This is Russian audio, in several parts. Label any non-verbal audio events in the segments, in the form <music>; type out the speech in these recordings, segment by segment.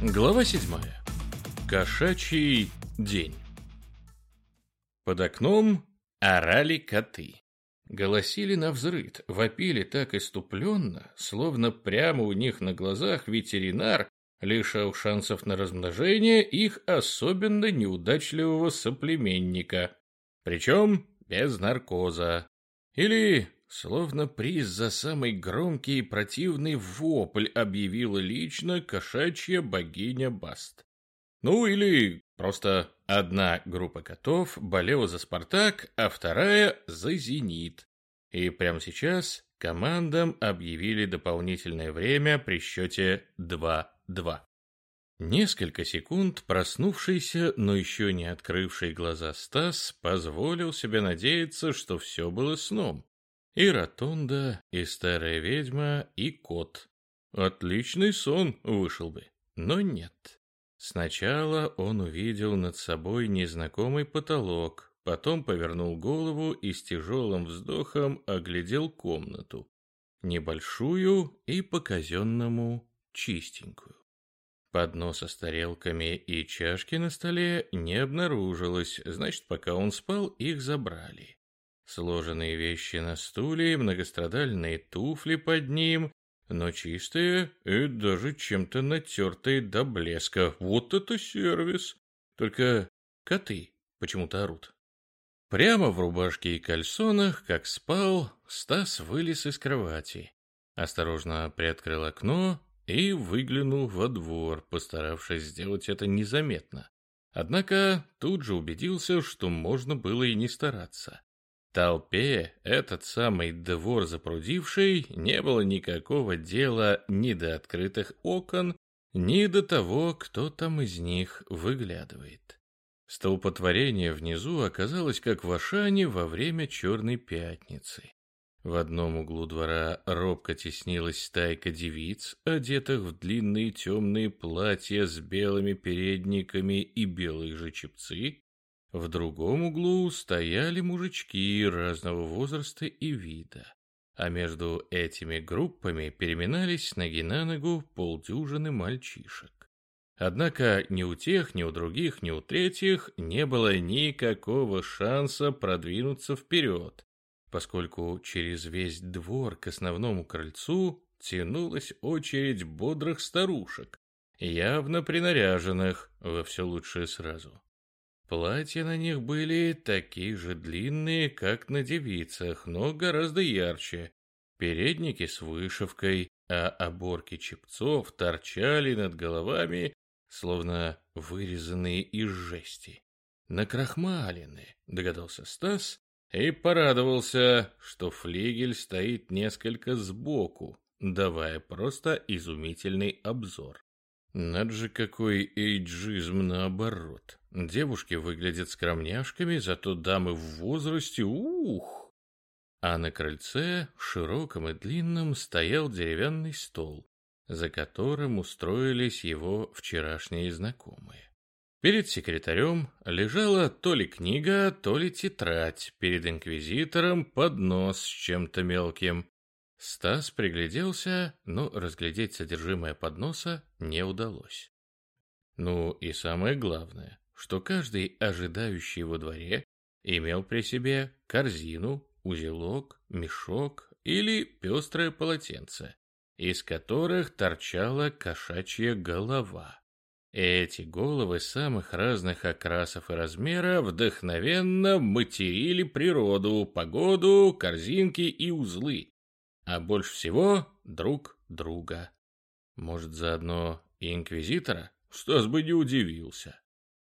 Глава 7. Кошачий день. Под окном орали коты. Голосили на взрыд, вопили так иступленно, словно прямо у них на глазах ветеринар лишал шансов на размножение их особенно неудачливого соплеменника. Причем без наркоза. Или Словно приз за самый громкий и противный вопль объявила лично кошачья богиня Баст. Ну или просто одна группа котов болела за «Спартак», а вторая за «Зенит». И прямо сейчас командам объявили дополнительное время при счете 2-2. Несколько секунд проснувшийся, но еще не открывший глаза Стас позволил себе надеяться, что все было сном. И ротонда, и старая ведьма, и кот. Отличный сон вышел бы, но нет. Сначала он увидел над собой незнакомый потолок, потом повернул голову и с тяжелым вздохом оглядел комнату. Небольшую и по-казенному чистенькую. Подноса с тарелками и чашки на столе не обнаружилось, значит, пока он спал, их забрали. Сложенные вещи на стуле, многострадальные туфли под ним, но чистые и даже чем-то натертые до блеска. Вот это сервис! Только коты почему-то орут. Прямо в рубашке и кальсонах, как спал, Стас вылез из кровати. Осторожно приоткрыл окно и выглянул во двор, постаравшись сделать это незаметно. Однако тут же убедился, что можно было и не стараться. Толпе этот самый двор запрудивший не было никакого дела ни до открытых окон, ни до того, кто там из них выглядывает. Столпотворение внизу оказалось как в Ашане во время Черной Пятницы. В одном углу двора робко теснилась стайка девиц, одетых в длинные темные платья с белыми передниками и белые же чепцы, в другом углу стояли мужички разного возраста и вида, а между этими группами переминались ноги на ногу полдюжины мальчишек. Однако ни у тех, ни у других, ни у третьих не было никакого шанса продвинуться вперед, поскольку через весь двор к основному крыльцу тянулась очередь бодрых старушек, явно принаряженных во все лучшее сразу. Платья на них были такие же длинные, как на девицах, но гораздо ярче. Передники с вышивкой, а оборки чепцов торчали над головами, словно вырезанные из жести. Накрахмалены, догадался Стас, и порадовался, что флигель стоит несколько сбоку, давая просто изумительный обзор. Над же какой эйджизм наоборот. Девушки выглядят скромняшками, зато дамы в возрасте, ух! А на крыльце, широком и длинном, стоял деревянный стол, за которым устроились его вчерашние знакомые. Перед секретарем лежала то ли книга, то ли тетрадь, перед инквизитором поднос с чем-то мелким. Стас пригляделся, но разглядеть содержимое подноса не удалось. Ну и самое главное, что каждый ожидающий во дворе имел при себе корзину, узелок, мешок или пестрое полотенце, из которых торчала кошачья голова. Эти головы самых разных окрасов и размеров вдохновенно материли природу, погоду, корзинки и узлы, а больше всего друг друга. Может, заодно и инквизитора? Стас бы не удивился.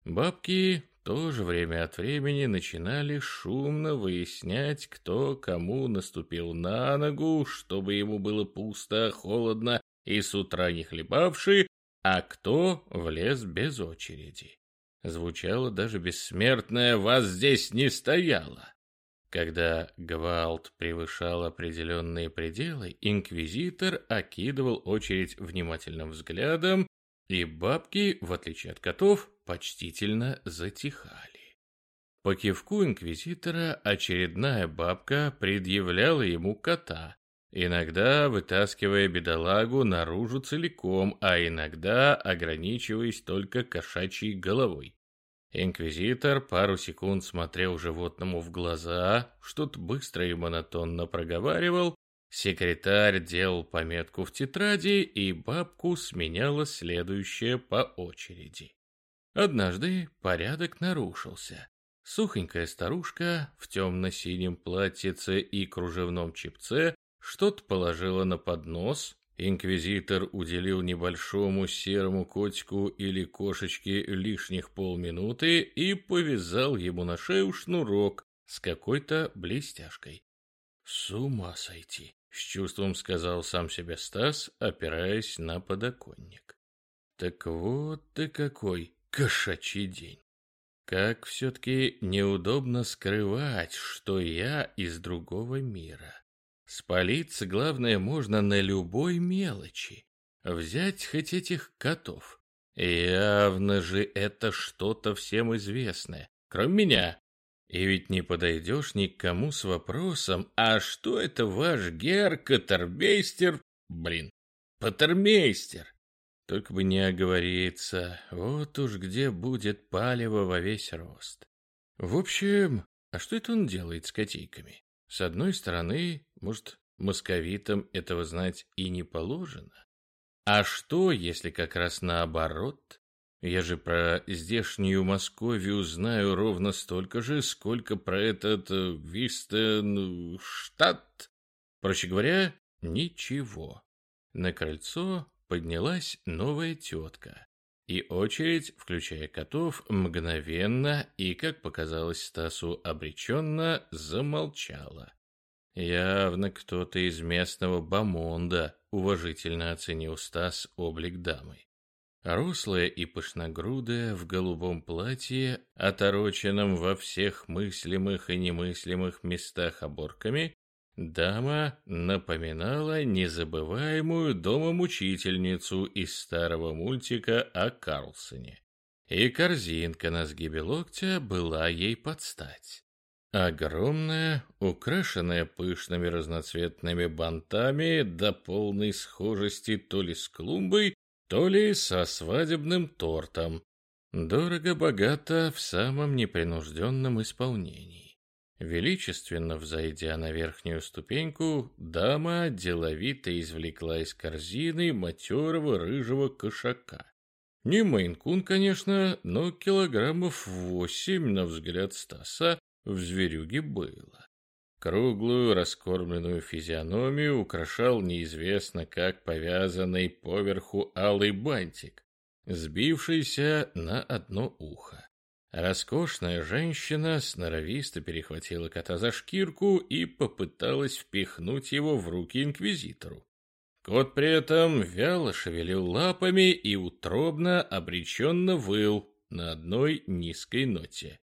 Бабки тоже время от времени начинали шумно выяснять, кто кому наступил на ногу, чтобы ему было пусто, холодно и с утра не хлебавший, а кто влез без очереди. Звучало даже бессмертное «Вас здесь не стояло!» Когда гвалт превышал определенные пределы, инквизитор окидывал очередь внимательным взглядом, и бабки, в отличие от котов, почтительно затихали. По кивку инквизитора очередная бабка предъявляла ему кота, иногда вытаскивая бедолагу наружу целиком, а иногда ограничиваясь только кошачьей головой. Инквизитор пару секунд смотрел животному в глаза, что-то быстро и монотонно проговаривал, секретарь делал пометку в тетради, и бабку сменяла следующая по очереди. Однажды порядок нарушился. Сухонькая старушка в темно-синем платьице и кружевном чепце что-то положила на поднос, Инквизитор уделил небольшому серому котику или кошечке лишних полминуты и повязал ему на шею шнурок с какой-то блестяшкой. «С ума сойти!» — с чувством сказал сам себе Стас, опираясь на подоконник. «Так вот ты какой кошачий день!» Как все-таки неудобно скрывать, что я из другого мира. Спалиться, главное, можно на любой мелочи. Взять хоть этих котов. Явно же это что-то всем известное, кроме меня. И ведь не подойдешь ни к кому с вопросом, а что это ваш гер Катермейстер, блин, Патермейстер? Только бы не оговориться, вот уж где будет палево во весь рост. В общем, а что это он делает с котейками? С одной стороны, может, московитам этого знать и не положено? А что, если как раз наоборот? Я же про здешнюю Московию знаю ровно столько же, сколько про этот э, Вистен штат. Проще говоря, ничего. На крыльцо поднялась новая тетка. И очередь, включая котов, мгновенно и, как показалось Стасу обреченно, замолчала. Явно кто-то из местного бомонда уважительно оценил Стас облик дамы. Рослая и пышногрудая в голубом платье, отороченном во всех мыслимых и немыслимых местах оборками, Дама напоминала незабываемую домомучительницу из старого мультика о Карлсоне. И корзинка на сгибе локтя была ей под стать. Огромная, украшенная пышными разноцветными бантами до полной схожести то ли с клумбой, то ли со свадебным тортом. Дорого-богато в самом непринужденном исполнении. Величественно взойдя на верхнюю ступеньку, дама деловито извлекла из корзины матерого рыжего кошака. Не мейнкун, конечно, но килограммов восемь, на взгляд Стаса, в зверюге было. Круглую раскормленную физиономию украшал неизвестно как повязанный поверху алый бантик, сбившийся на одно ухо. Роскошная женщина сноровисто перехватила кота за шкирку и попыталась впихнуть его в руки инквизитору. Кот при этом вяло шевелил лапами и утробно, обреченно выл на одной низкой ноте.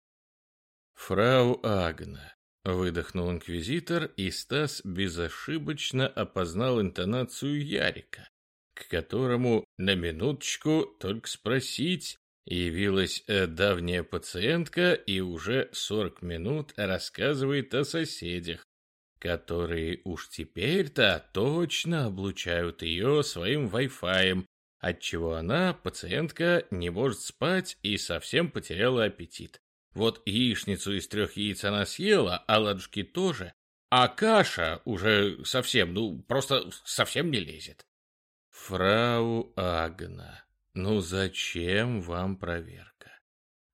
«Фрау Агна», — выдохнул инквизитор, и Стас безошибочно опознал интонацию Ярика, к которому на минуточку только спросить Явилась э, давняя пациентка и уже сорок минут рассказывает о соседях, которые уж теперь-то точно облучают ее своим Wi-Fi, отчего она, пациентка, не может спать и совсем потеряла аппетит. Вот яичницу из трех яиц она съела, а ладушки тоже, а каша уже совсем, ну, просто совсем не лезет. Фрау Агна, ну зачем вам проверка?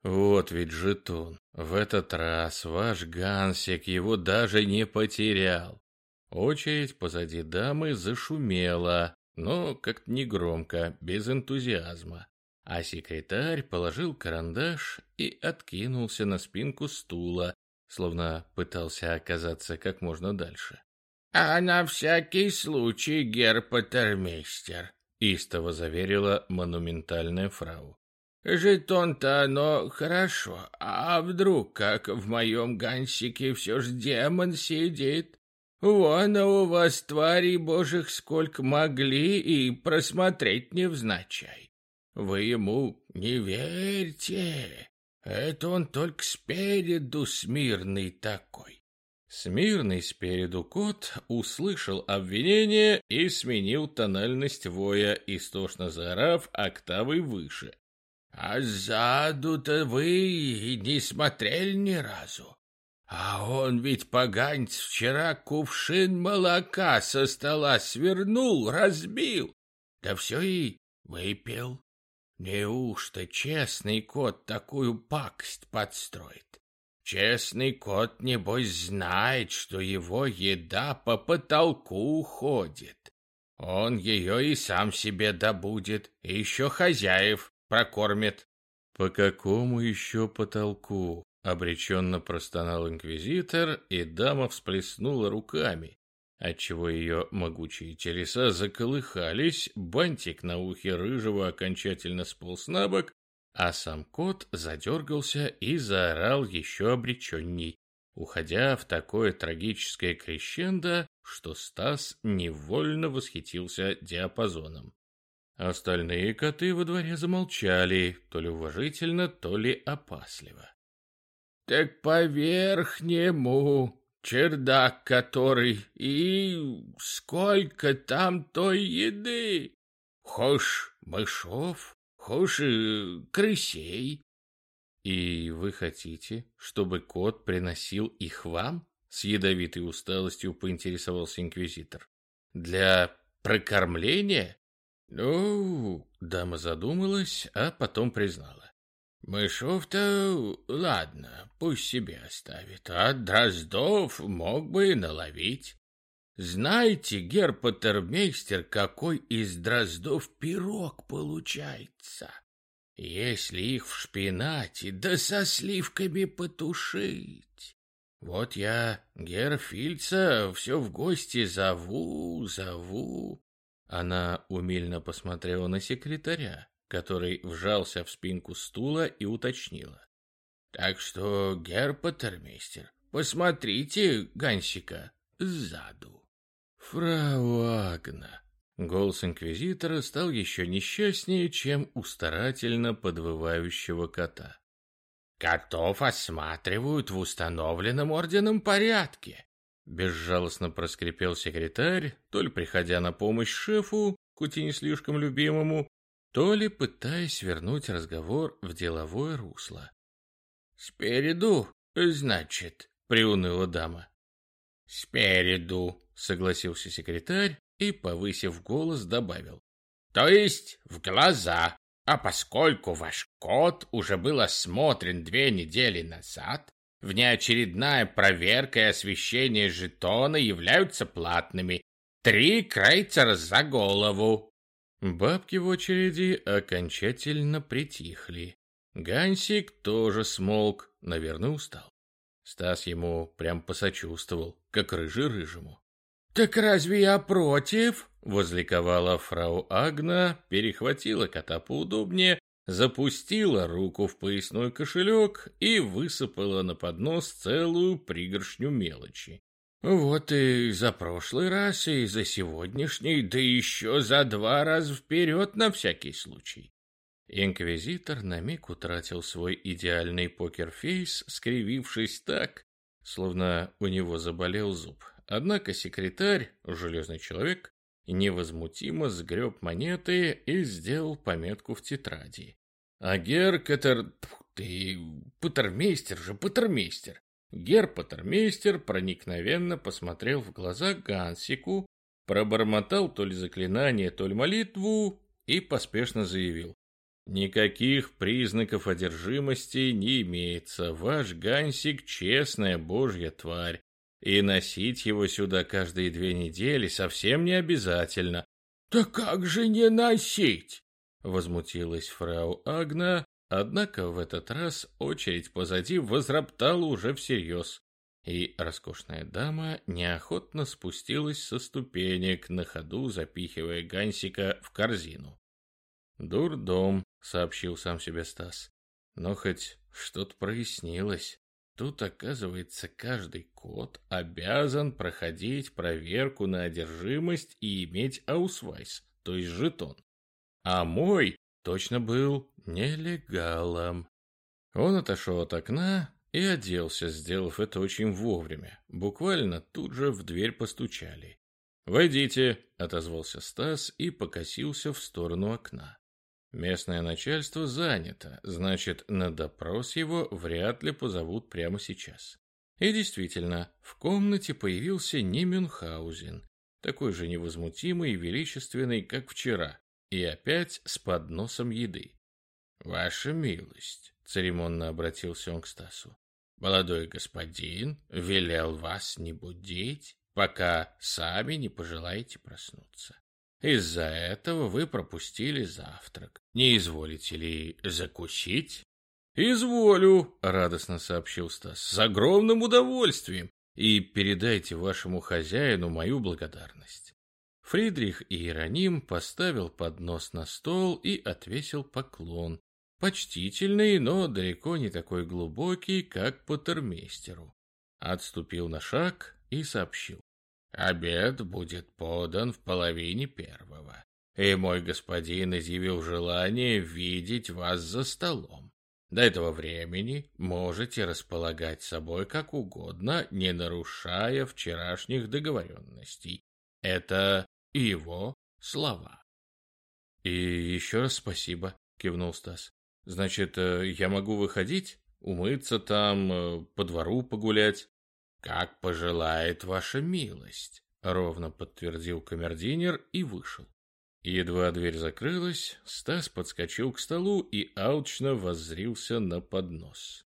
Вот ведь жетон. В этот раз ваш Гансик его даже не потерял. Очередь позади дамы зашумела, но как-то негромко, без энтузиазма. А секретарь положил карандаш и откинулся на спинку стула, словно пытался оказаться как можно дальше. — А на всякий случай, герпатермейстер, Истово заверила монументальная фрау. Жетон-то оно хорошо, а вдруг, как в моем гансике, все ж демон сидит? Вон, а у вас тварей божих сколько могли и просмотреть невзначай. Вы ему не верьте, это он только спереду смирный такой. Смирный спереду кот услышал обвинение и сменил тональность воя, истошно заорав октавой выше. «А сзаду-то вы не смотрели ни разу. А он ведь, поганец, вчера кувшин молока со стола свернул, разбил, да все и выпил. Неужто честный кот такую пакость подстроит? Честный кот, небось, знает, что его еда по потолку уходит. Он ее и сам себе добудет, и еще хозяев прокормит. По какому еще потолку? Обреченно простонал инквизитор, и дама всплеснула руками, отчего ее могучие телеса заколыхались, бантик на ухе рыжего окончательно сполз на бок, а сам кот задергался и заорал еще обреченней, уходя в такое трагическое крещендо, что Стас невольно восхитился диапазоном. Остальные коты во дворе замолчали, то ли уважительно, то ли опасливо. «Так по-верхнему, чердак который, и сколько там той еды! Хошь мышов, Хошь крысей. И вы хотите, чтобы кот приносил их вам? С ядовитой усталостью поинтересовался инквизитор. Для прокормления? Ну, дама задумалась, а потом признала. Мышов-то, ладно, пусть себе оставит, а дроздов мог бы и наловить. Знаете, герпатермейстер, какой из дроздов пирог получается? Если их в шпинате, да со сливками потушить. Вот я Герфильца все в гости зову, зову. Она умильно посмотрела на секретаря, который вжался в спинку стула и уточнила. Так что, герпатермейстер, посмотрите Гансика сзаду. «Фрау Агна!» Голос инквизитора стал еще несчастнее, чем у старательно подвывающего кота. «Котов осматривают в установленном орденом порядке!» Безжалостно проскрипел секретарь, то ли приходя на помощь шефу, хоть и не слишком любимому, то ли пытаясь вернуть разговор в деловое русло. «Спереду, значит», — приуныла дама. «Спереду», согласился секретарь и, повысив голос, добавил. То есть в глаза. А поскольку ваш кот уже был осмотрен две недели назад, внеочередная проверка и освещение жетона являются платными. Три крейцера за голову. Бабки в очереди окончательно притихли. Гансик тоже смолк, наверное, устал. Стас ему прям посочувствовал, как рыжий рыжему. «Так разве я против?» — возликовала фрау Агна, перехватила кота поудобнее, запустила руку в поясной кошелек и высыпала на поднос целую пригоршню мелочи. «Вот и за прошлый раз, и за сегодняшний, да еще за два раза вперед на всякий случай». Инквизитор на миг утратил свой идеальный покерфейс, скривившись так, словно у него заболел зуб. Однако секретарь, железный человек, невозмутимо сгреб монеты и сделал пометку в тетради. А Гер Катер... Ты... Патермейстер же, патермейстер. Гер Патермейстер проникновенно посмотрел в глаза Гансику, пробормотал то ли заклинание, то ли молитву и поспешно заявил. Никаких признаков одержимости не имеется. Ваш Гансик — честная божья тварь. И носить его сюда каждые две недели совсем не обязательно. «Да как же не носить?» — возмутилась фрау Агна, однако в этот раз очередь позади возроптала уже всерьез, и роскошная дама неохотно спустилась со ступенек, на ходу запихивая Гансика в корзину. «Дурдом», — сообщил сам себе Стас, — «но хоть что-то прояснилось». Тут, оказывается, каждый кот обязан проходить проверку на одержимость и иметь аусвайс, то есть жетон. А мой точно был нелегалом. Он отошел от окна и оделся, сделав это очень вовремя. Буквально тут же в дверь постучали. «Войдите», — отозвался Стас и покосился в сторону окна. Местное начальство занято, значит, на допрос его вряд ли позовут прямо сейчас. И действительно, в комнате появился не Мюнхгаузен, такой же невозмутимый и величественный, как вчера, и опять с подносом еды. «Ваша милость», — церемонно обратился он к Стасу, — «молодой господин велел вас не будить, пока сами не пожелаете проснуться. Из-за этого вы пропустили завтрак. Не изволите ли закусить?» «Изволю», — радостно сообщил Стас, — «с огромным удовольствием. И передайте вашему хозяину мою благодарность». Фридрих Иероним поставил поднос на стол и отвесил поклон, почтительный, но далеко не такой глубокий, как патермейстеру. Отступил на шаг и сообщил. «Обед будет подан в половине первого, и мой господин изъявил желание видеть вас за столом. До этого времени можете располагать собой как угодно, не нарушая вчерашних договоренностей. Это его слова. — И еще раз спасибо, — кивнул Стас. — Значит, э, я могу выходить, умыться там, э, по двору погулять? — Как пожелает ваша милость, — ровно подтвердил камердинер и вышел. Едва дверь закрылась, Стас подскочил к столу и алчно воззрился на поднос.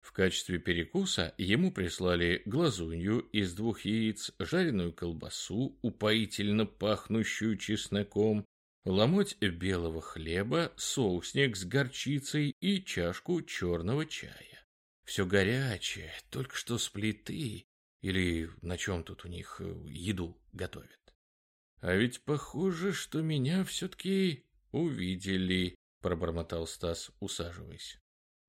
В качестве перекуса ему прислали глазунью из двух яиц, жареную колбасу, упоительно пахнущую чесноком, ломоть белого хлеба, соусник с горчицей и чашку черного чая. Все горячее, только что с плиты, или на чем тут у них э, еду готовят. «А ведь похоже, что меня все-таки увидели», — пробормотал Стас, усаживаясь.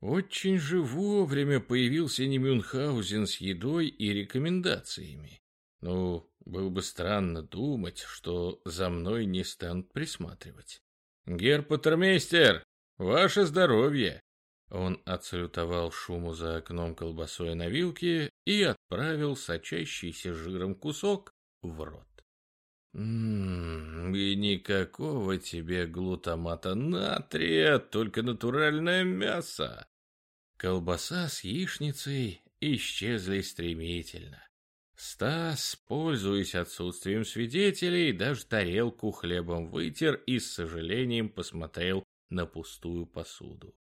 Очень же вовремя появился не Мюнхгаузен с едой и рекомендациями. Ну, было бы странно думать, что за мной не станут присматривать. «Герпатермейстер, ваше здоровье!» Он отсалютовал шуму за окном колбасой на вилке и отправил сочащийся жиром кусок в рот. Ммм, и никакого тебе глутамата натрия, только натуральное мясо. Колбаса с яичницей исчезли стремительно. Стас, пользуясь отсутствием свидетелей, даже тарелку хлебом вытер и с сожалением посмотрел на пустую посуду.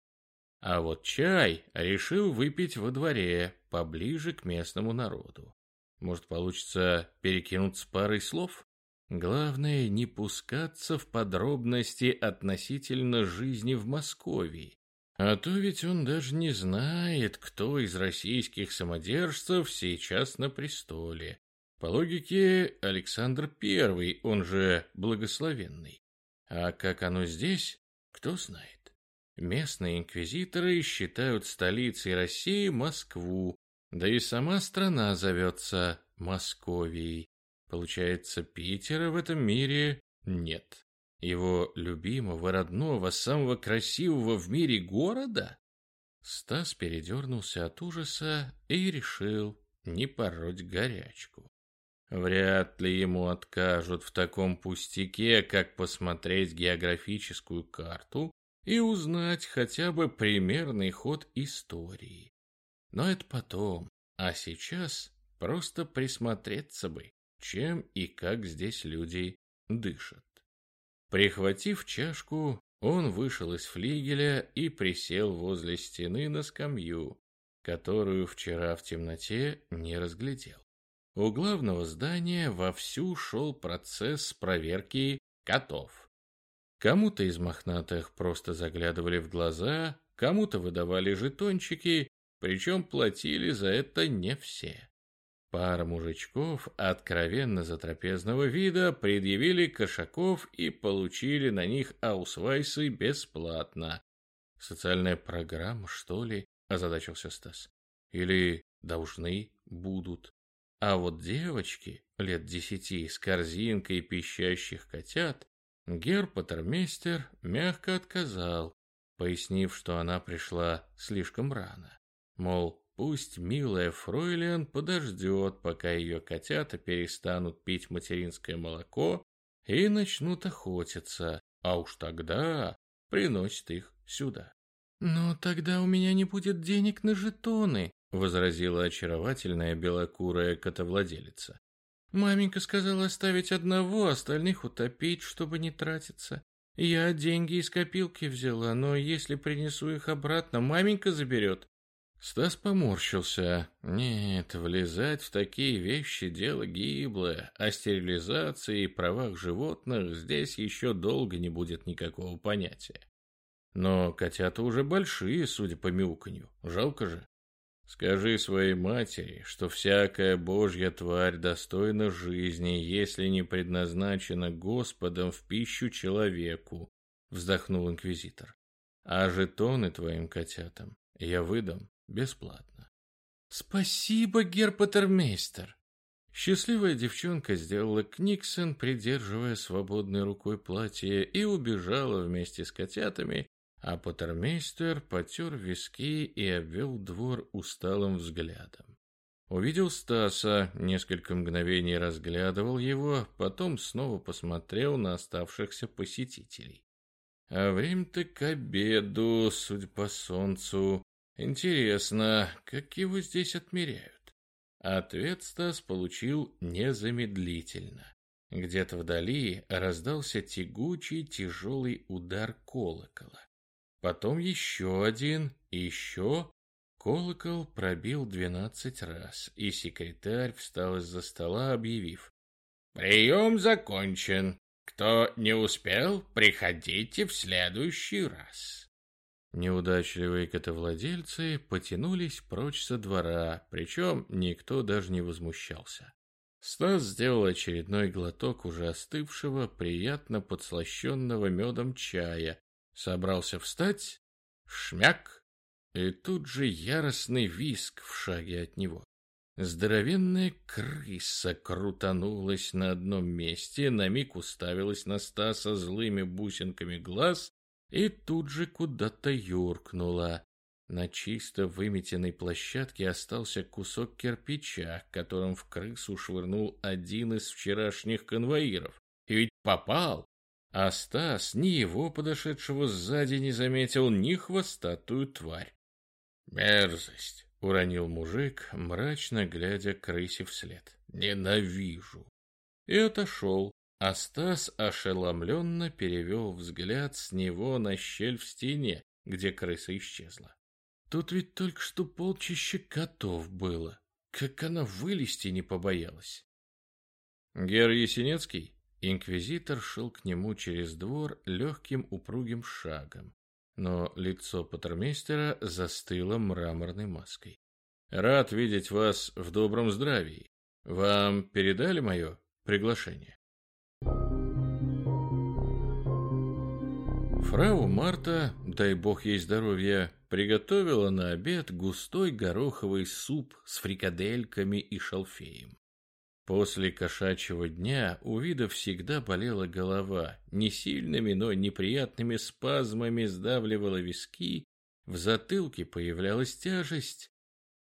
А вот чай решил выпить во дворе, поближе к местному народу. Может, получится перекинуться парой слов? Главное не пускаться в подробности относительно жизни в Москве. А то ведь он даже не знает, кто из российских самодержцев сейчас на престоле. По логике, Александр I, он же благословенный. А как оно здесь, кто знает. Местные инквизиторы считают столицей России Москву, да и сама страна зовется Московией. Получается, Питера в этом мире нет. Его любимого, родного, самого красивого в мире города? Стас передернулся от ужаса и решил не пороть горячку. Вряд ли ему откажут в таком пустяке, как посмотреть географическую карту и узнать хотя бы примерный ход истории. Но это потом, а сейчас просто присмотреться бы чем и как здесь люди дышат. Прихватив чашку, он вышел из флигеля и присел возле стены на скамью, которую вчера в темноте не разглядел. У главного здания вовсю шел процесс проверки котов. Кому-то из мохнатых просто заглядывали в глаза, кому-то выдавали жетончики, причем платили за это не все. Пара мужичков откровенно затрапезного вида предъявили кошаков и получили на них аусвайсы бесплатно. Социальная программа, что ли, озадачился Стас. Или должны будут. А вот девочки лет десяти с корзинкой пищащих котят Герпатермейстер мягко отказал, пояснив, что она пришла слишком рано. Мол, пусть милая фройлен подождет, пока ее котята перестанут пить материнское молоко и начнут охотиться, а уж тогда приносит их сюда. «Но тогда у меня не будет денег на жетоны», — возразила очаровательная белокурая котовладелица. «Маменька сказала оставить одного, остальных утопить, чтобы не тратиться. Я деньги из копилки взяла, но если принесу их обратно, маменька заберет». Стас поморщился. Нет, влезать в такие вещи дело гиблое. О стерилизации и правах животных здесь еще долго не будет никакого понятия. Но котята уже большие, судя по мяуканью. Жалко же. Скажи своей матери, что всякая божья тварь достойна жизни, если не предназначена Господом в пищу человеку, вздохнул инквизитор. А жетоны твоим котятам я выдам бесплатно. Спасибо, герпатермейстер. Счастливая девчонка сделала книксон, придерживая свободной рукой платье, и убежала вместе с котятами, а Патермейстер потер виски и обвел двор усталым взглядом. Увидел Стаса, несколько мгновений разглядывал его, потом снова посмотрел на оставшихся посетителей. А время-то к обеду, судя по солнцу. Интересно, как его здесь отмеряют? Ответ Стас получил незамедлительно. Где-то вдали раздался тягучий тяжелый удар колокола. Потом еще один, еще. Колокол пробил двенадцать раз, и секретарь встал из-за стола, объявив. «Прием закончен. Кто не успел, приходите в следующий раз». Неудачливые котовладельцы потянулись прочь со двора, причем никто даже не возмущался. Стас сделал очередной глоток уже остывшего, приятно подслащенного медом чая, Собрался встать, шмяк, и тут же яростный виск в шаге от него. Здоровенная крыса крутанулась на одном месте, на миг уставилась на Стаса злыми бусинками глаз и тут же куда-то юркнула. На чисто выметенной площадке остался кусок кирпича, которым в крысу швырнул один из вчерашних конвоиров. И ведь попал! А Стас ни его подошедшего сзади не заметил, ни хвостатую тварь. «Мерзость!» — уронил мужик, мрачно глядя крысе вслед. «Ненавижу!» И отошел, а Стас ошеломленно перевел взгляд с него на щель в стене, где крыса исчезла. Тут ведь только что полчища котов было. Как она вылезти не побоялась. Гер Есенецкий Инквизитор шел к нему через двор легким упругим шагом, но лицо патермейстера застыло мраморной маской. «Рад видеть вас в добром здравии. Вам передали мое приглашение?» Фрау Марта, дай бог ей здоровья, приготовила на обед густой гороховый суп с фрикадельками и шалфеем. После кошачьего дня у вида всегда болела голова, не сильными, но неприятными спазмами сдавливала виски, в затылке появлялась тяжесть.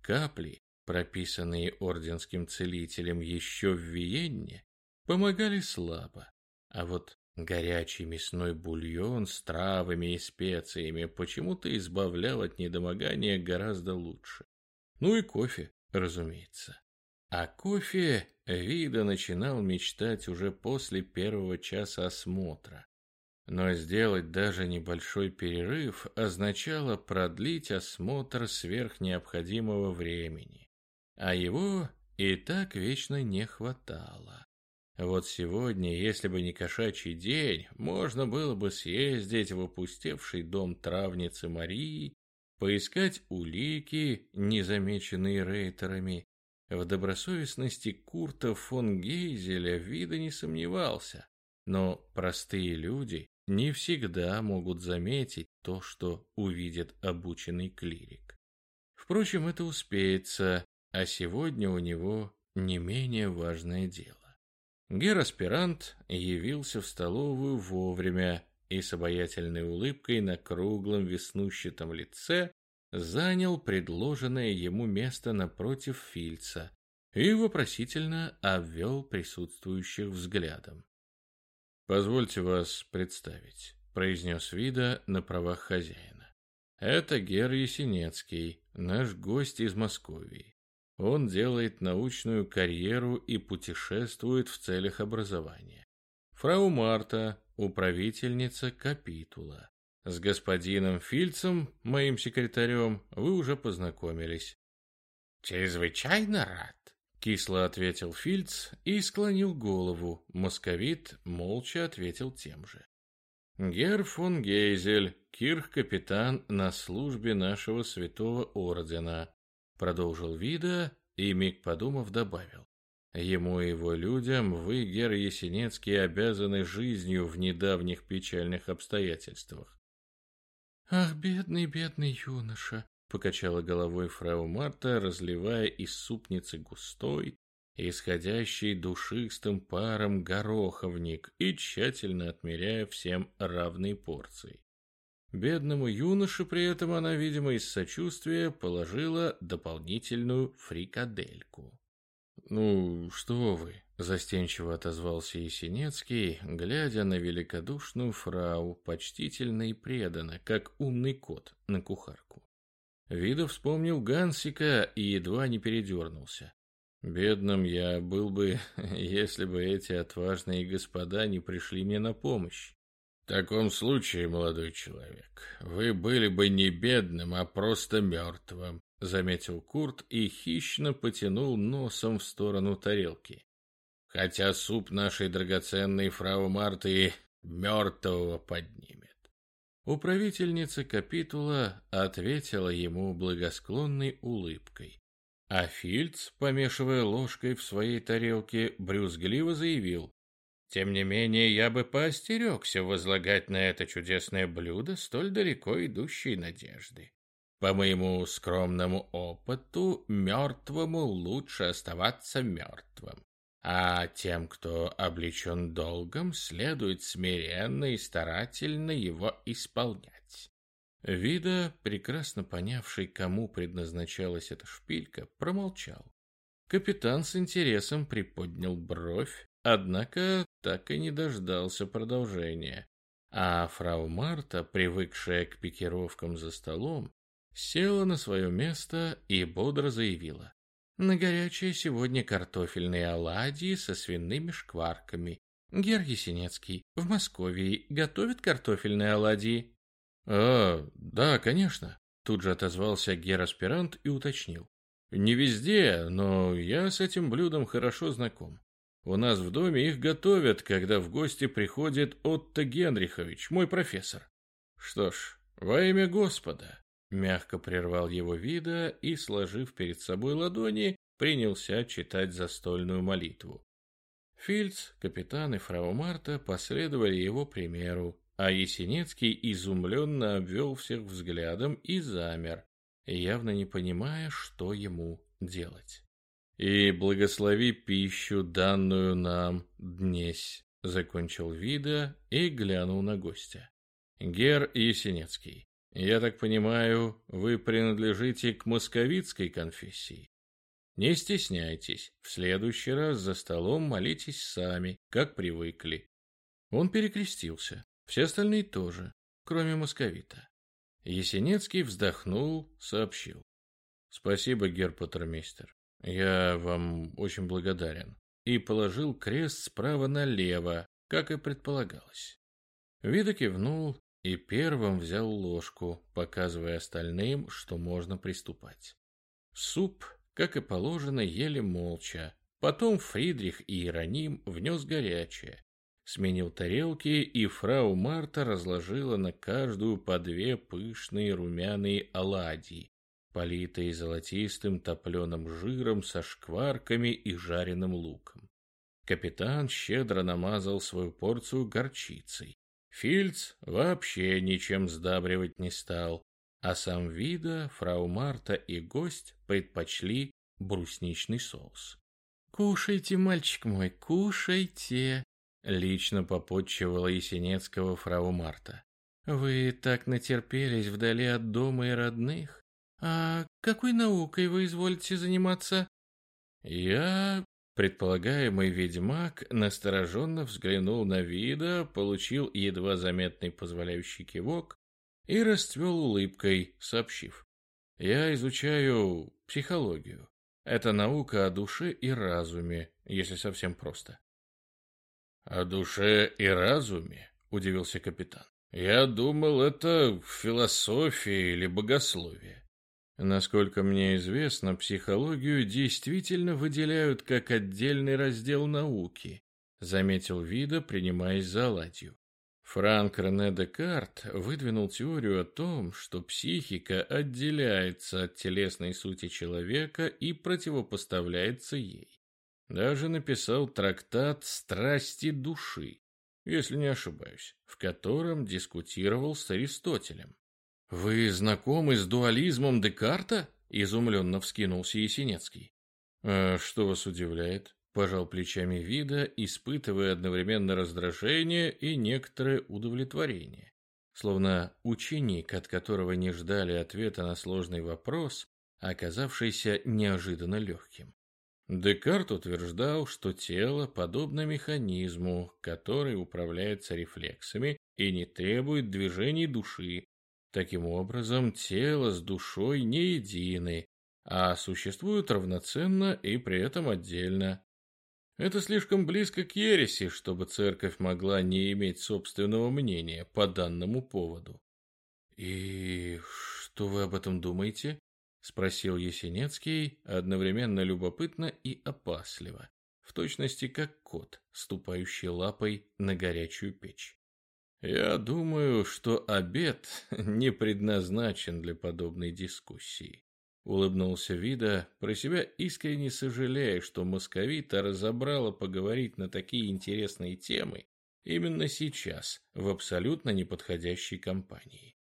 Капли, прописанные орденским целителем еще в Виенне, помогали слабо, а вот горячий мясной бульон с травами и специями почему-то избавлял от недомогания гораздо лучше. Ну и кофе, разумеется. А кофе Вида начинал мечтать уже после первого часа осмотра. Но сделать даже небольшой перерыв означало продлить осмотр сверх необходимого времени. А его и так вечно не хватало. Вот сегодня, если бы не кошачий день, можно было бы съездить в опустевший дом травницы Марии, поискать улики, незамеченные рейтерами, в добросовестности Курта фон Гейзеля вида не сомневался, но простые люди не всегда могут заметить то, что увидит обученный клирик. Впрочем, это успеется, а сегодня у него не менее важное дело. Гераспирант явился в столовую вовремя и с обаятельной улыбкой на круглом веснущатом лице занял предложенное ему место напротив Фильца и вопросительно обвел присутствующих взглядом. «Позвольте вас представить», — произнес Вида на правах хозяина. «Это Гер Есенецкий, наш гость из Московии. Он делает научную карьеру и путешествует в целях образования. Фрау Марта, управительница капитула. С господином Фильцем, моим секретарем, вы уже познакомились. «Чрезвычайно рад», — кисло ответил Фильц и склонил голову. Московит молча ответил тем же. «Гер фон Гейзель, кирх-капитан на службе нашего святого ордена», — продолжил Вида и, миг подумав, добавил. Ему и его людям вы, Гер Есенецкий, обязаны жизнью в недавних печальных обстоятельствах. «Ах, бедный, бедный юноша!» — покачала головой фрау Марта, разливая из супницы густой, исходящий душистым паром гороховник и тщательно отмеряя всем равные порции. Бедному юноше при этом она, видимо, из сочувствия положила дополнительную фрикадельку. «Ну, что вы!» — застенчиво отозвался Есенецкий, глядя на великодушную фрау, почтительно и преданно, как умный кот на кухарку. Видов вспомнил Гансика и едва не передернулся. Бедным я был бы, <laughs> если бы эти отважные господа не пришли мне на помощь. В таком случае, молодой человек, вы были бы не бедным, а просто мертвым, заметил Курт и хищно потянул носом в сторону тарелки. Хотя суп нашей драгоценной фрау Марты мертвого поднимет. Управительница капитула ответила ему благосклонной улыбкой. А Фильц, помешивая ложкой в своей тарелке, брюзгливо заявил. «Тем не менее, я бы поостерегся возлагать на это чудесное блюдо столь далеко идущие надежды. По моему скромному опыту, мертвому лучше оставаться мертвым. А тем, кто облечен долгом, следует смиренно и старательно его исполнять. Вида, прекрасно понявший, кому предназначалась эта шпилька, промолчал. Капитан с интересом приподнял бровь, однако так и не дождался продолжения. А фрау Марта, привыкшая к пикировкам за столом, села на свое место и бодро заявила. На горячее сегодня картофельные оладьи со свиными шкварками. Гер Есенецкий в Москве готовит картофельные оладьи? А, да, конечно. Тут же отозвался гер-аспирант и уточнил. Не везде, но я с этим блюдом хорошо знаком. У нас в доме их готовят, когда в гости приходит Отто Генрихович, мой профессор. Что ж, во имя Господа, Мягко прервал его вида и, сложив перед собой ладони, принялся читать застольную молитву. Фильц, капитан и фрау Марта последовали его примеру, а Есенецкий изумленно обвел всех взглядом и замер, явно не понимая, что ему делать. «И благослови пищу, данную нам днесь», — закончил вида и глянул на гостя. «Гер Есенецкий, я так понимаю, вы принадлежите к московитской конфессии. Не стесняйтесь, в следующий раз за столом молитесь сами, как привыкли. Он перекрестился, все остальные тоже, кроме московита. Есенецкий вздохнул, сообщил. Спасибо, герпатермейстер, я вам очень благодарен. И положил крест справа налево, как и предполагалось. Вида кивнул и первым взял ложку, показывая остальным, что можно приступать. Суп, как и положено, ели молча. Потом Фридрих и Иероним внес горячее. Сменил тарелки, и фрау Марта разложила на каждую по две пышные румяные оладьи, политые золотистым топленым жиром со шкварками и жареным луком. Капитан щедро намазал свою порцию горчицей. Фильц вообще ничем сдабривать не стал, а сам Вида, фрау Марта и гость предпочли брусничный соус. «Кушайте, мальчик мой, кушайте!» Лично попотчевала Есенецкого фрау Марта. «Вы так натерпелись вдали от дома и родных. «А какой наукой вы изволите заниматься?» Я, предполагаемый ведьмак, настороженно взглянул на вида, получил едва заметный позволяющий кивок и расцвел улыбкой, сообщив. «Я изучаю психологию. Это наука о душе и разуме, если совсем просто». «О душе и разуме?» — удивился капитан. «Я думал, это философия или богословие». Насколько мне известно, психологию действительно выделяют как отдельный раздел науки, заметил Вида, принимаясь за ладью. Франк Рене Декарт выдвинул теорию о том, что психика отделяется от телесной сути человека и противопоставляется ей. Даже написал трактат «Страсти души», если не ошибаюсь, в котором дискутировал с Аристотелем. «Вы знакомы с дуализмом Декарта?» — изумленно вскинулся Есенецкий. «А что вас удивляет?» — пожал плечами вида, испытывая одновременно раздражение и некоторое удовлетворение. Словно ученик, от которого не ждали ответа на сложный вопрос, оказавшийся неожиданно легким. Декарт утверждал, что тело подобно механизму, который управляется рефлексами и не требует движений души, Таким образом, тело с душой не едины, а существуют равноценно и при этом отдельно. Это слишком близко к ереси, чтобы церковь могла не иметь собственного мнения по данному поводу. «И что вы об этом думаете?» — спросил Есенецкий, одновременно любопытно и опасливо, в точности как кот, ступающий лапой на горячую печь. Я думаю, что обед <laughs> не предназначен для подобной дискуссии. Улыбнулся Вида, про себя искренне сожалея, что московита разобрала поговорить на такие интересные темы именно сейчас, в абсолютно неподходящей компании.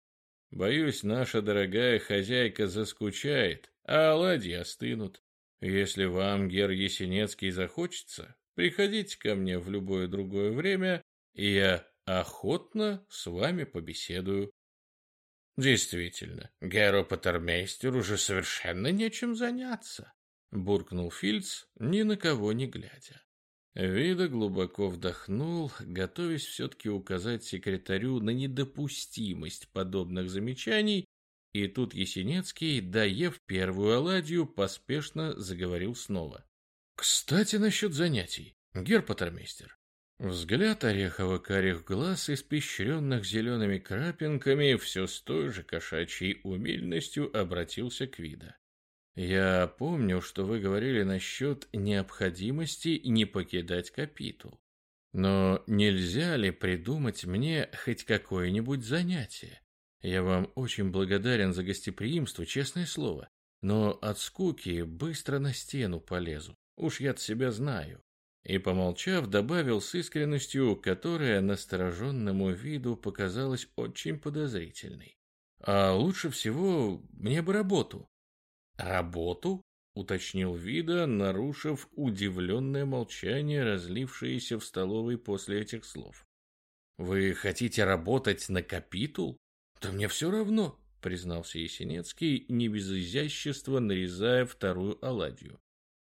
Боюсь, наша дорогая хозяйка заскучает, а оладьи остынут. Если вам, Гер Есенецкий, захочется, приходите ко мне в любое другое время, и я охотно с вами побеседую. Действительно, Геро Патермейстер уже совершенно нечем заняться, буркнул Фильц, ни на кого не глядя. Вида глубоко вдохнул, готовясь все-таки указать секретарю на недопустимость подобных замечаний, и тут Есенецкий, доев первую оладью, поспешно заговорил снова. «Кстати, насчет занятий, герпатермейстер. Взгляд орехово-карих глаз, испещренных зелеными крапинками, все с той же кошачьей умильностью обратился к вида. «Я помню, что вы говорили насчет необходимости не покидать капитул. Но нельзя ли придумать мне хоть какое-нибудь занятие? Я вам очень благодарен за гостеприимство, честное слово, но от скуки быстро на стену полезу. Уж я от себя знаю и, помолчав, добавил с искренностью, которая настороженному виду показалась очень подозрительной. «А лучше всего мне бы работу». «Работу?» — уточнил Вида, нарушив удивленное молчание, разлившееся в столовой после этих слов. «Вы хотите работать на капитул? Да мне все равно», — признался Есенецкий, не без изящества нарезая вторую оладью.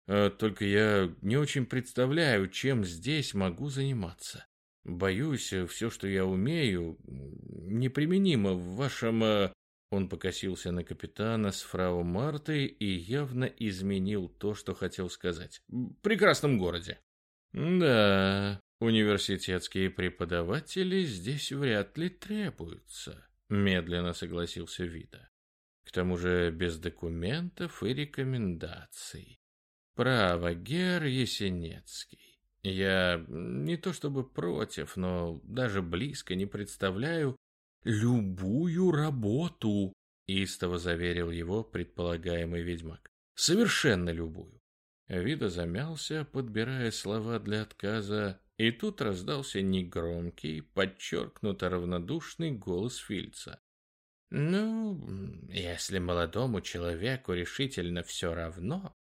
А только я не очень представляю, чем здесь могу заниматься. Боюсь, все, что я умею, неприменимо в вашем... Э, он покосился на капитана с фрау Мартой и явно изменил то, что хотел сказать. Прекрасном городе. Да, университетские преподаватели здесь вряд ли требуются, медленно согласился Вида. К тому же без документов и рекомендаций. Право, Гер Есенецкий. Я не то чтобы против, но даже близко не представляю любую работу, истово заверил его предполагаемый ведьмак. Совершенно любую. Вида замялся, подбирая слова для отказа, и тут раздался негромкий, подчеркнуто равнодушный голос Фильца. «Ну, если молодому человеку решительно все равно,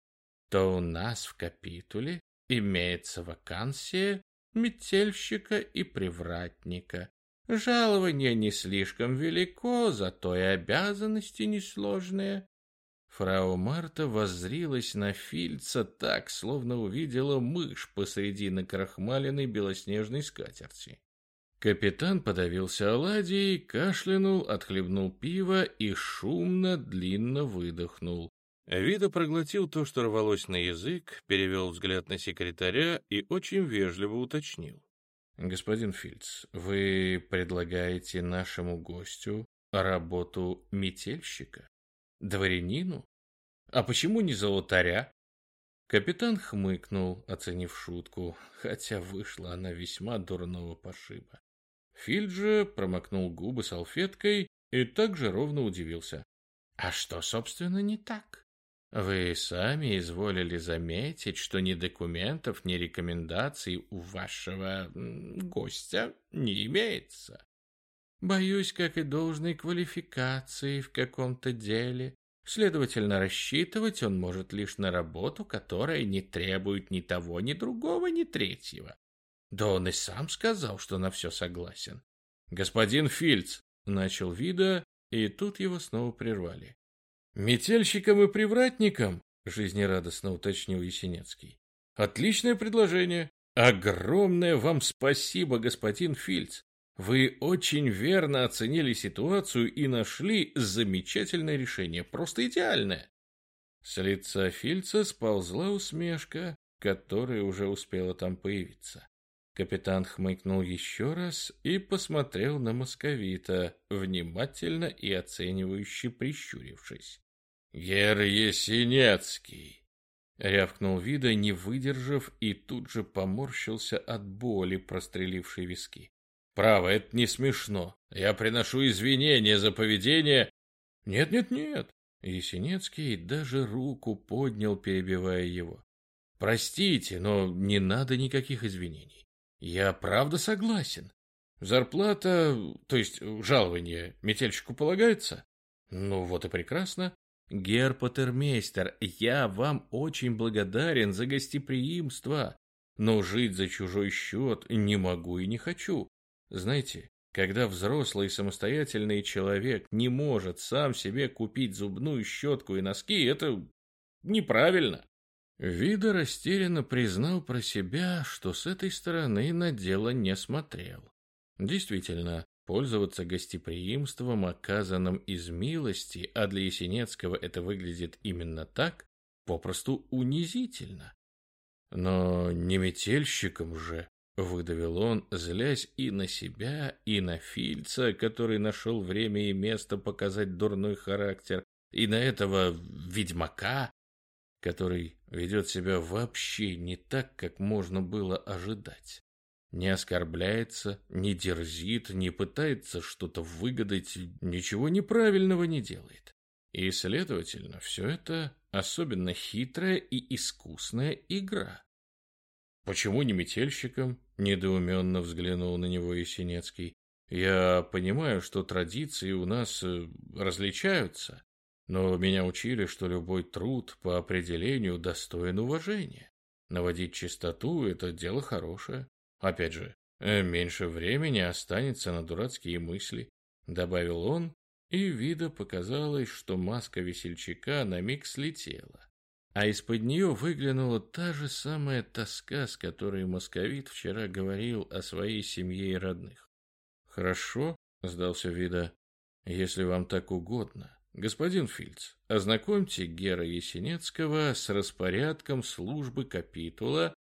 то у нас в капитуле имеется вакансия метельщика и привратника. Жалование не слишком велико, зато и обязанности несложные. Фрау Марта воззрилась на Фильца так, словно увидела мышь посреди накрахмаленной белоснежной скатерти. Капитан подавился оладьей, кашлянул, отхлебнул пиво и шумно, длинно выдохнул. Вида проглотил то, что рвалось на язык, перевел взгляд на секретаря и очень вежливо уточнил. «Господин Фильц, вы предлагаете нашему гостю работу метельщика? Дворянину? А почему не золотаря?» Капитан хмыкнул, оценив шутку, хотя вышла она весьма дурного пошиба. Фильд же промокнул губы салфеткой и также ровно удивился. «А что, собственно, не так?» Вы сами изволили заметить, что ни документов, ни рекомендаций у вашего гостя не имеется. Боюсь, как и должной квалификации в каком-то деле. Следовательно, рассчитывать он может лишь на работу, которая не требует ни того, ни другого, ни третьего. Да он и сам сказал, что на все согласен. Господин Фильц, начал Вида, и тут его снова прервали. «Метельщикам и привратникам?» — жизнерадостно уточнил Есенецкий. «Отличное предложение. Огромное вам спасибо, господин Фильц. Вы очень верно оценили ситуацию и нашли замечательное решение, просто идеальное». С лица Фильца сползла усмешка, которая уже успела там появиться. Капитан хмыкнул еще раз и посмотрел на московита, внимательно и оценивающе прищурившись. «Гер Есенецкий!» — рявкнул Вида, не выдержав, и тут же поморщился от боли, прострелившей виски. «Право, это не смешно. Я приношу извинения за поведение...» «Нет-нет-нет!» Есенецкий даже руку поднял, перебивая его. «Простите, но не надо никаких извинений. Я правда согласен. Зарплата, то есть жалование, метельщику полагается? Ну вот и прекрасно. Герпотермейстер, я вам очень благодарен за гостеприимство, но жить за чужой счет не могу и не хочу. Знаете, когда взрослый самостоятельный человек не может сам себе купить зубную щетку и носки, это неправильно. Вида растерянно признал про себя, что с этой стороны на дело не смотрел. Действительно, пользоваться гостеприимством, оказанным из милости, а для Есенецкого это выглядит именно так, попросту унизительно. Но не метельщиком же, выдавил он, злясь и на себя, и на Фильца, который нашел время и место показать дурной характер, и на этого ведьмака, который ведет себя вообще не так, как можно было ожидать. Не оскорбляется, не дерзит, не пытается что-то выгадать, ничего неправильного не делает. И, следовательно, все это особенно хитрая и искусная игра. «Почему не метельщиком?» – недоуменно взглянул на него Есенецкий. «Я понимаю, что традиции у нас э, различаются, но меня учили, что любой труд по определению достоин уважения. Наводить чистоту – это дело хорошее. Опять же, э, меньше времени останется на дурацкие мысли, добавил он, и вида показалось, что маска весельчака на миг слетела. А из-под нее выглянула та же самая тоска, с которой московит вчера говорил о своей семье и родных. «Хорошо», — сдался Вида, — «если вам так угодно. Господин Фильц, ознакомьте Гера Есенецкого с распорядком службы капитула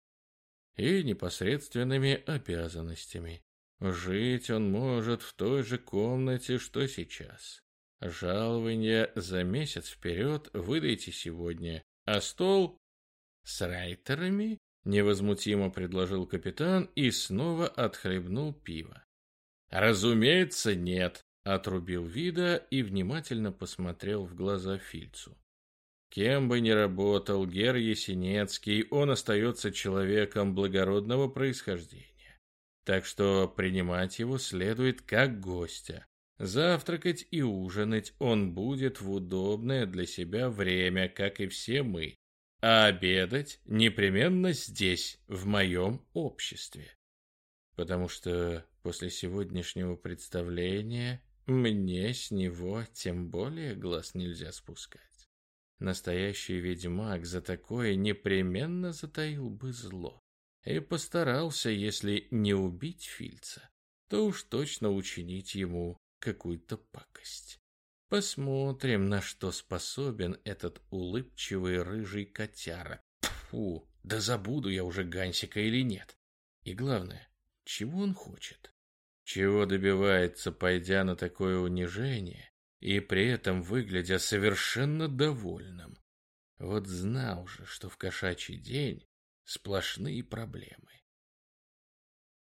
и непосредственными обязанностями. Жить он может в той же комнате, что сейчас. Жалование за месяц вперед выдайте сегодня, а стол с райтерами невозмутимо предложил капитан и снова отхлебнул пиво. Разумеется, нет, Отрубил вида и внимательно посмотрел в глаза Фильцу. Кем бы ни работал Гер Есенецкий, он остается человеком благородного происхождения. Так что принимать его следует как гостя. Завтракать и ужинать он будет в удобное для себя время, как и все мы. А обедать непременно здесь, в моем обществе. Потому что после сегодняшнего представления мне с него тем более глаз нельзя спускать. Настоящий ведьмак за такое непременно затаил бы зло. И постарался, если не убить Фильца, то уж точно учинить ему какую-то пакость. Посмотрим, на что способен этот улыбчивый рыжий котяра. Фу, да забуду я уже Гансика или нет. И главное, чего он хочет? Чего добивается, пойдя на такое унижение и при этом выглядя совершенно довольным? Вот знал же, что в кошачий день сплошные проблемы.